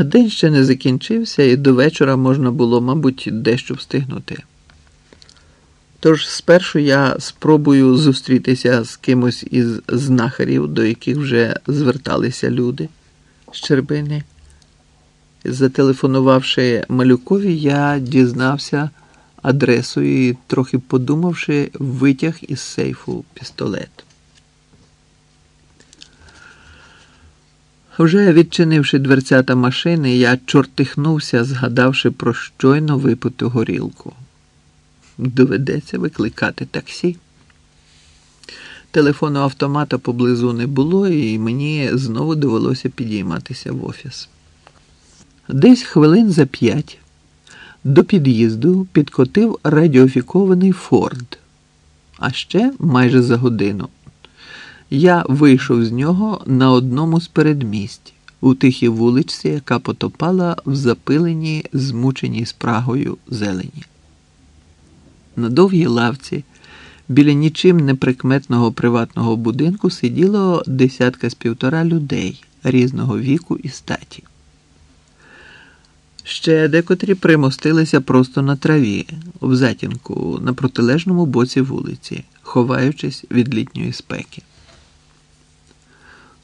День ще не закінчився, і до вечора можна було, мабуть, дещо встигнути. Тож спершу я спробую зустрітися з кимось із знахарів, до яких вже зверталися люди з Щербини. Зателефонувавши малюкові, я дізнався адресу і, трохи подумавши, витяг із сейфу пістолет. Вже відчинивши дверцята машини, я чортихнувся, згадавши про щойно випиту горілку. Доведеться викликати таксі. Телефону автомата поблизу не було, і мені знову довелося підійматися в офіс. Десь хвилин за п'ять до під'їзду підкотив радіофікований Форд, а ще майже за годину. Я вийшов з нього на одному з передмість, у тихій вуличці, яка потопала в запиленій, змученій спрагою зелені. На довгій лавці біля нічим неприкметного приватного будинку сиділо десятка з півтора людей різного віку і статі. Ще декотрі примостилися просто на траві, в затінку на протилежному боці вулиці, ховаючись від літньої спеки.